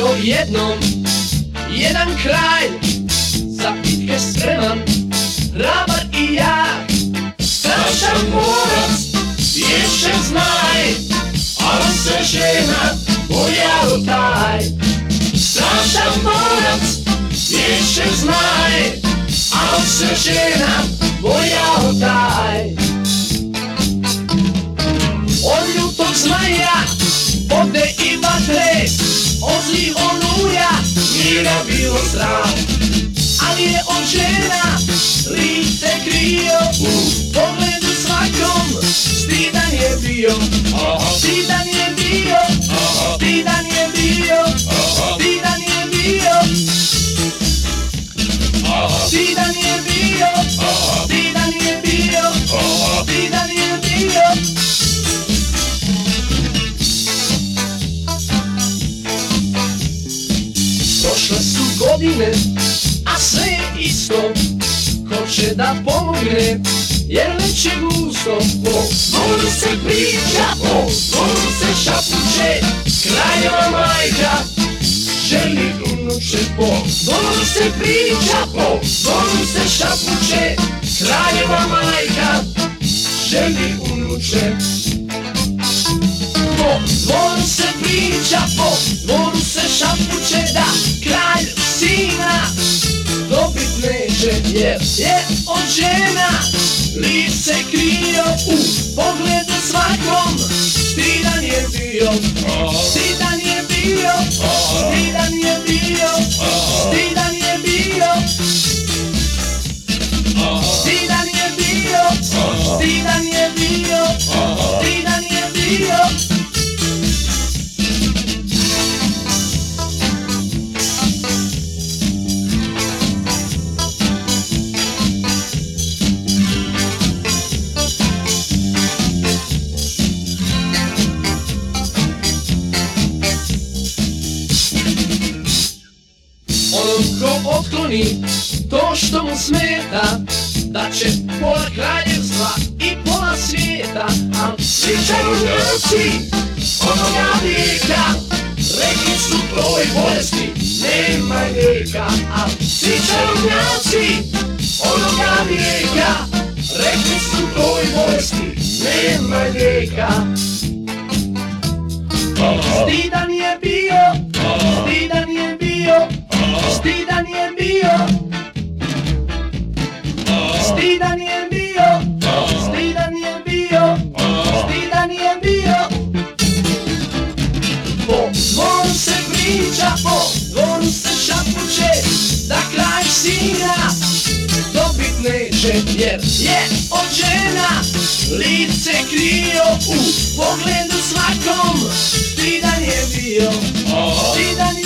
jednom Jedan kralj Za bitke spreman Hrabar i jak. Strašan borac Više znaj Ali se žena Bojao taj Strašan borac Više znaj Ali se žena mira vivo slam godine, a sve je isto Ko će da pomogne, jer već je gusto. Po moru se priča, po moru se šapuće Kraljeva majka, želi unuče Po. Moru se priča, po moru se šapuće Kraljeva majka, želi unuče po. Dvoru se priča, po jer je on žena. Lice krio u pogledu svakom. Stidan je bio to što mu smeta Da će pola kraljevstva i pola svijeta A svi čarobnjaci onoga vijeka Rekli su broj bolesti nema lijeka A svi čarobnjaci onoga vijeka Rekli su broj bolesti nema lijeka Stidan je bio, dvoru se šapuće Da kraj sina. Dobit neće jer je od žena. Lice krio u pogledu svakom. Stidan je bio, stidan je